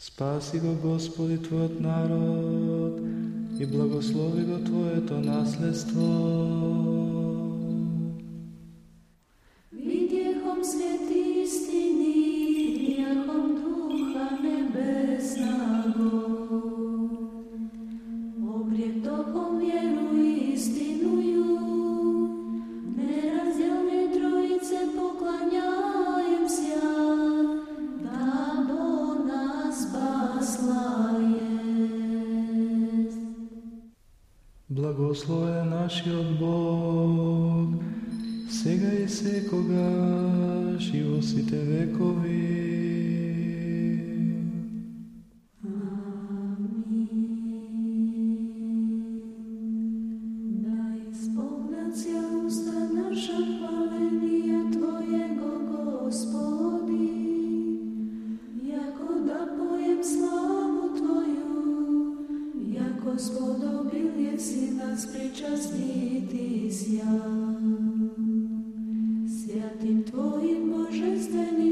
Спаси го, Господи, Твојот народ и благослови го Твоето наследство. Видјехом свети истини, грехом Духа Небесного, обретохом веру истину, Благослове нашиот Бог, сега и секогаш и во сите векови. Gospodo, bilje si nas pričastiti sjan. Svjatim Tvojim božestvenim